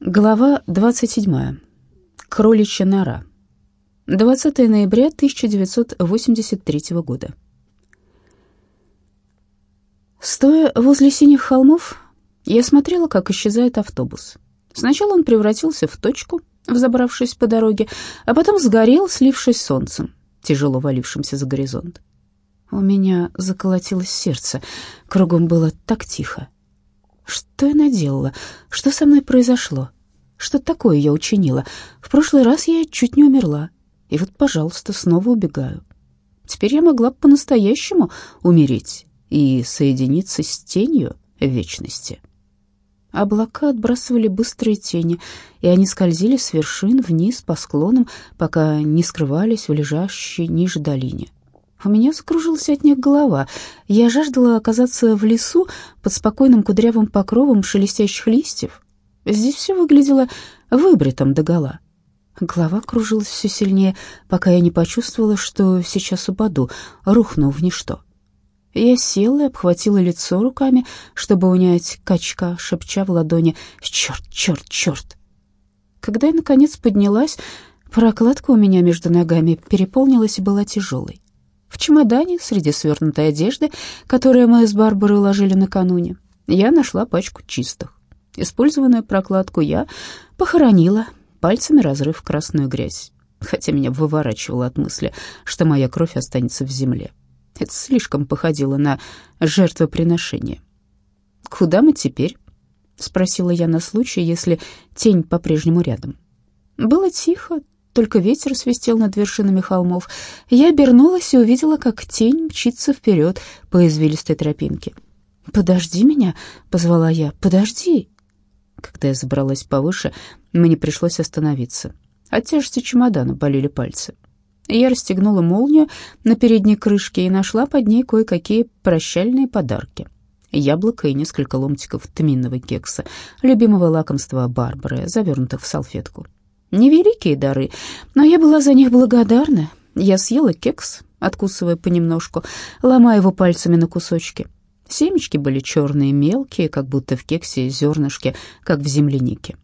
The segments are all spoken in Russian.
Глава 27. Кроличья нора. 20 ноября 1983 года. Стоя возле синих холмов, я смотрела, как исчезает автобус. Сначала он превратился в точку, взобравшись по дороге, а потом сгорел, слившись солнцем, тяжело валившимся за горизонт. У меня заколотилось сердце, кругом было так тихо. Что я наделала? Что со мной произошло? Что такое я учинила? В прошлый раз я чуть не умерла. И вот, пожалуйста, снова убегаю. Теперь я могла по-настоящему умереть и соединиться с тенью вечности. Облака отбрасывали быстрые тени, и они скользили с вершин вниз по склонам, пока не скрывались в лежащей ниже долине. У меня закружилась от них голова. Я жаждала оказаться в лесу под спокойным кудрявым покровом шелестящих листьев. Здесь все выглядело выбритым догола. Голова кружилась все сильнее, пока я не почувствовала, что сейчас упаду, рухну в ничто. Я села и обхватила лицо руками, чтобы унять качка, шепча в ладони «Черт, черт, черт!». Когда я, наконец, поднялась, прокладка у меня между ногами переполнилась и была тяжелой. В чемодане, среди свернутой одежды, которую мы с Барбарой уложили накануне, я нашла пачку чистых. Использованную прокладку я похоронила, пальцами разрыв красную грязь, хотя меня выворачивало от мысли, что моя кровь останется в земле. Это слишком походило на жертвоприношение. «Куда мы теперь?» — спросила я на случай, если тень по-прежнему рядом. Было тихо, только ветер свистел над вершинами холмов. Я обернулась и увидела, как тень мчится вперед по извилистой тропинке. «Подожди меня», — позвала я, — «подожди». Когда я забралась повыше, мне пришлось остановиться. От тяжести чемодана болели пальцы. Я расстегнула молнию на передней крышке и нашла под ней кое-какие прощальные подарки. Яблоко и несколько ломтиков тминного кекса, любимого лакомства Барбары, завернутых в салфетку. Невеликие дары, но я была за них благодарна. Я съела кекс, откусывая понемножку, ломая его пальцами на кусочки. Семечки были черные, мелкие, как будто в кексе зернышки, как в землянике.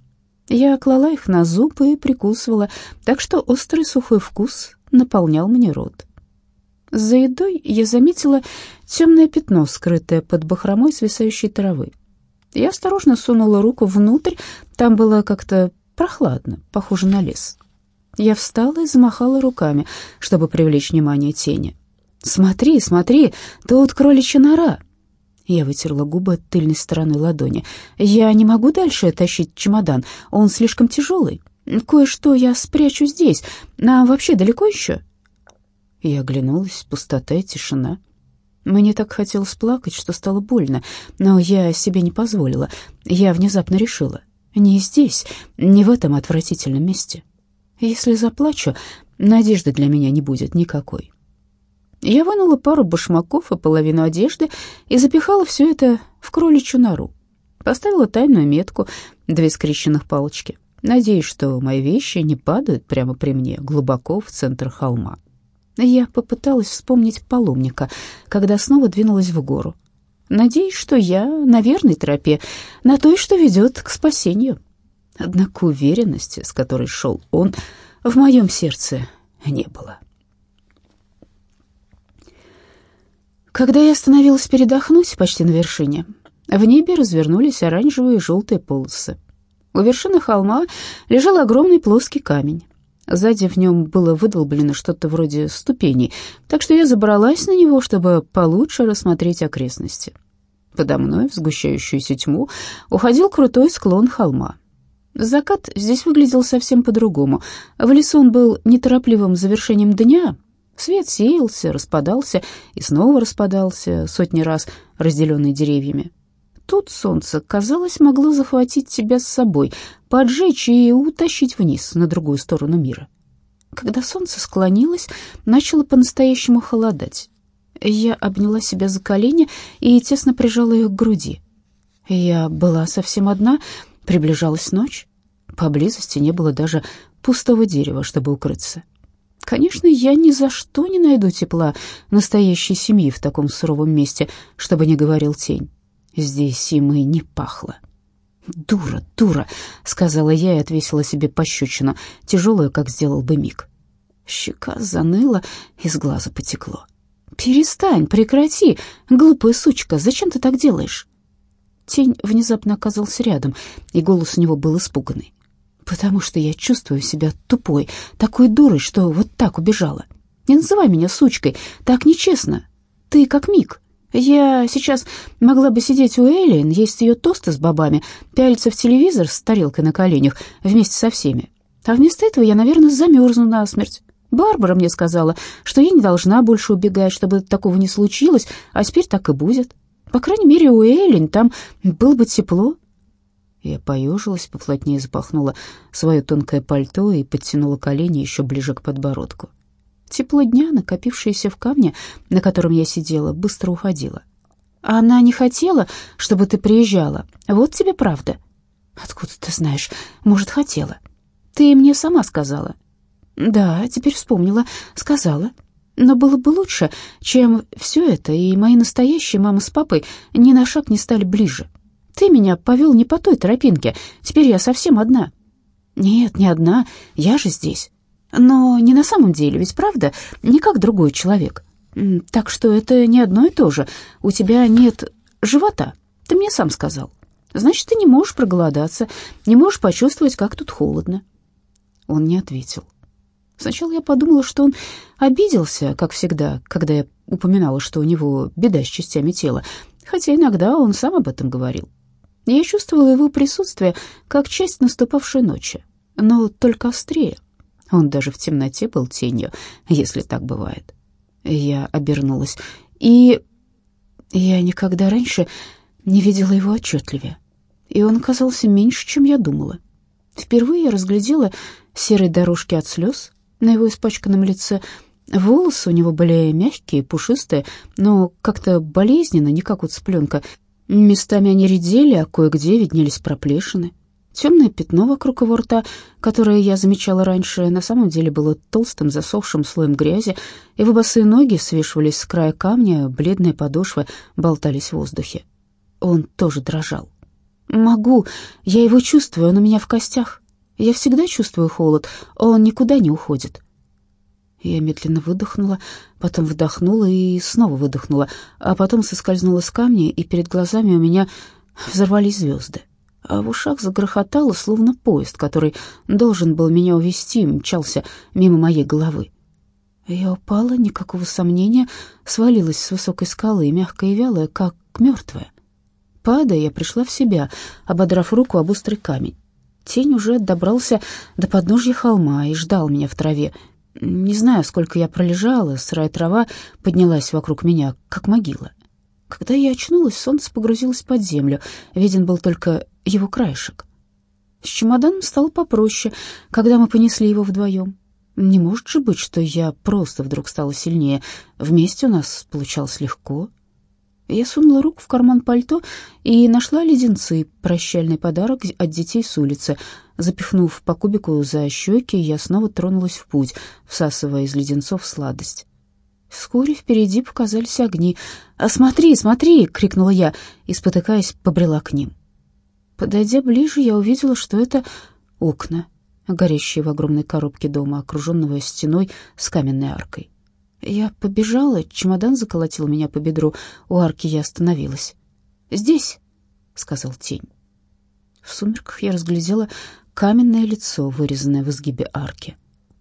Я клала их на зуб и прикусывала, так что острый сухой вкус наполнял мне рот. За едой я заметила темное пятно, скрытое под бахромой свисающей травы. Я осторожно сунула руку внутрь, там было как-то прохладно, похоже на лес. Я встала и замахала руками, чтобы привлечь внимание тени. «Смотри, смотри, тут кроличья нора!» Я вытерла губы тыльной стороной ладони. «Я не могу дальше тащить чемодан, он слишком тяжелый. Кое-что я спрячу здесь. А вообще далеко еще?» Я оглянулась, пустота и тишина. Мне так хотелось плакать, что стало больно, но я себе не позволила. Я внезапно решила — не здесь, не в этом отвратительном месте. Если заплачу, надежды для меня не будет никакой. Я вынула пару башмаков и половину одежды и запихала все это в кроличью нору. Поставила тайную метку, две скрещенных палочки. Надеюсь, что мои вещи не падают прямо при мне, глубоко в центр холма. Я попыталась вспомнить паломника, когда снова двинулась в гору. Надеюсь, что я на верной тропе, на той, что ведет к спасению. Однако уверенности, с которой шел он, в моем сердце не было. Когда я остановилась передохнуть почти на вершине, в небе развернулись оранжевые и желтые полосы. У вершины холма лежал огромный плоский камень. Сзади в нем было выдолблено что-то вроде ступеней, так что я забралась на него, чтобы получше рассмотреть окрестности. Подо мной, в сгущающуюся тьму, уходил крутой склон холма. Закат здесь выглядел совсем по-другому. В лесу он был неторопливым завершением дня. Свет сеялся, распадался и снова распадался, сотни раз разделенный деревьями. Тут солнце, казалось, могло захватить тебя с собой, поджечь и утащить вниз, на другую сторону мира. Когда солнце склонилось, начало по-настоящему холодать. Я обняла себя за колени и тесно прижала их к груди. Я была совсем одна, приближалась ночь. Поблизости не было даже пустого дерева, чтобы укрыться. Конечно, я ни за что не найду тепла настоящей семьи в таком суровом месте, чтобы не говорил тень. Здесь им и не пахло. «Дура, дура!» — сказала я и отвесила себе пощечину, тяжелую, как сделал бы Мик. Щека заныла, из глаза потекло. «Перестань, прекрати! Глупая сучка, зачем ты так делаешь?» Тень внезапно оказался рядом, и голос у него был испуганный. «Потому что я чувствую себя тупой, такой дурой, что вот так убежала. Не называй меня сучкой, так нечестно. Ты как Мик. Я сейчас могла бы сидеть у Эллен, есть ее тосты с бобами, пялиться в телевизор с тарелкой на коленях вместе со всеми. А вместо этого я, наверное, замерзну насмерть. Барбара мне сказала, что я не должна больше убегать, чтобы такого не случилось, а теперь так и будет. По крайней мере, у Эллен там было бы тепло. Я поежилась, поплотнее запахнула свое тонкое пальто и подтянула колени еще ближе к подбородку. Тепло дня, накопившееся в камне, на котором я сидела, быстро уходило. Она не хотела, чтобы ты приезжала. Вот тебе правда. Откуда ты знаешь? Может, хотела? Ты мне сама сказала. Да, теперь вспомнила, сказала. Но было бы лучше, чем все это, и мои настоящие мама с папой ни на шаг не стали ближе. Ты меня повел не по той тропинке, теперь я совсем одна. Нет, не одна, я же здесь. Но не на самом деле, ведь правда, не как другой человек. Так что это не одно и то же. У тебя нет живота, ты мне сам сказал. Значит, ты не можешь проголодаться, не можешь почувствовать, как тут холодно. Он не ответил. Сначала я подумала, что он обиделся, как всегда, когда я упоминала, что у него беда с частями тела, хотя иногда он сам об этом говорил. Я чувствовала его присутствие как часть наступавшей ночи, но только острее. Он даже в темноте был тенью, если так бывает. Я обернулась, и я никогда раньше не видела его отчетливее, и он казался меньше, чем я думала. Впервые я разглядела серые дорожки от слез на его испачканном лице. Волосы у него были мягкие, пушистые, но как-то болезненно, не как у цыпленка. Местами они редели, а кое-где виднелись проплешины. Темное пятно вокруг его рта, которое я замечала раньше, на самом деле было толстым засохшим слоем грязи, его босые ноги свешивались с края камня, бледные подошвы болтались в воздухе. Он тоже дрожал. «Могу, я его чувствую, он у меня в костях. Я всегда чувствую холод, он никуда не уходит». Я медленно выдохнула, потом вдохнула и снова выдохнула, а потом соскользнула с камня, и перед глазами у меня взорвались звезды. А в ушах загрохотало, словно поезд, который должен был меня увести, мчался мимо моей головы. Я упала, никакого сомнения, свалилась с высокой скалы, мягкая и вялая, как мертвая. Падая, я пришла в себя, ободрав руку об острый камень. Тень уже добрался до подножья холма и ждал меня в траве. Не знаю, сколько я пролежала, сырая трава поднялась вокруг меня, как могила. Когда я очнулась, солнце погрузилось под землю, виден был только его краешек. С чемоданом стало попроще, когда мы понесли его вдвоем. Не может же быть, что я просто вдруг стала сильнее. Вместе у нас получалось легко. Я сунула руку в карман пальто и нашла леденцы, прощальный подарок от детей с улицы. Запихнув по кубику за щеки, я снова тронулась в путь, всасывая из леденцов сладость. Вскоре впереди показались огни. «А смотри, смотри!» — крикнула я и, спотыкаясь, побрела к ним. Подойдя ближе, я увидела, что это окна, горящие в огромной коробке дома, окруженного стеной с каменной аркой. Я побежала, чемодан заколотил меня по бедру. У арки я остановилась. «Здесь», — сказал тень. В сумерках я разглядела каменное лицо, вырезанное в изгибе арки.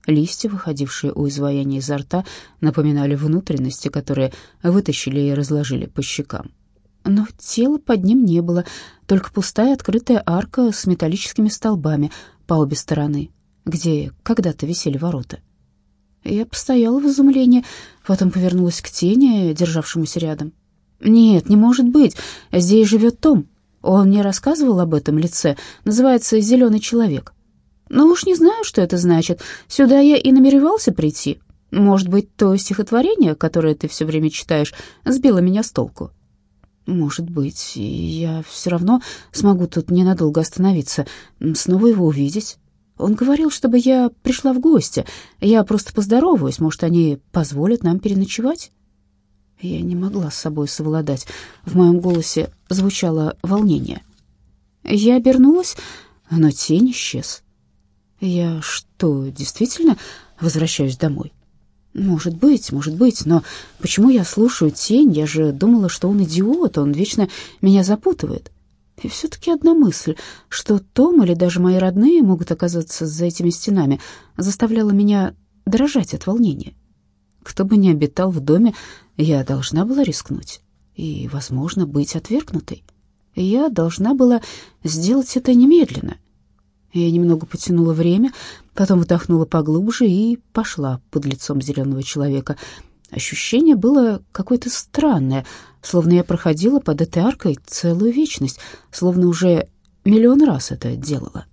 Листья, выходившие у изваяния изо рта, напоминали внутренности, которые вытащили и разложили по щекам. Но тела под ним не было, только пустая открытая арка с металлическими столбами по обе стороны, где когда-то висели ворота. Я постояла в изумлении, потом повернулась к тени, державшемуся рядом. «Нет, не может быть, здесь живет Том. Он мне рассказывал об этом лице, называется «Зеленый человек». Но уж не знаю, что это значит. Сюда я и намеревался прийти. Может быть, то стихотворение, которое ты все время читаешь, сбило меня с толку?» «Может быть, я все равно смогу тут ненадолго остановиться, снова его увидеть». Он говорил, чтобы я пришла в гости. Я просто поздороваюсь, может, они позволят нам переночевать. Я не могла с собой совладать. В моем голосе звучало волнение. Я обернулась, но тень исчез. Я что, действительно возвращаюсь домой? Может быть, может быть, но почему я слушаю тень? Я же думала, что он идиот, он вечно меня запутывает. И все-таки одна мысль, что Том или даже мои родные могут оказаться за этими стенами, заставляла меня дрожать от волнения. Кто бы ни обитал в доме, я должна была рискнуть и, возможно, быть отвергнутой. Я должна была сделать это немедленно. Я немного потянула время, потом вдохнула поглубже и пошла под лицом зеленого человека. Ощущение было какое-то странное, словно я проходила под этой аркой целую вечность, словно уже миллион раз это делала.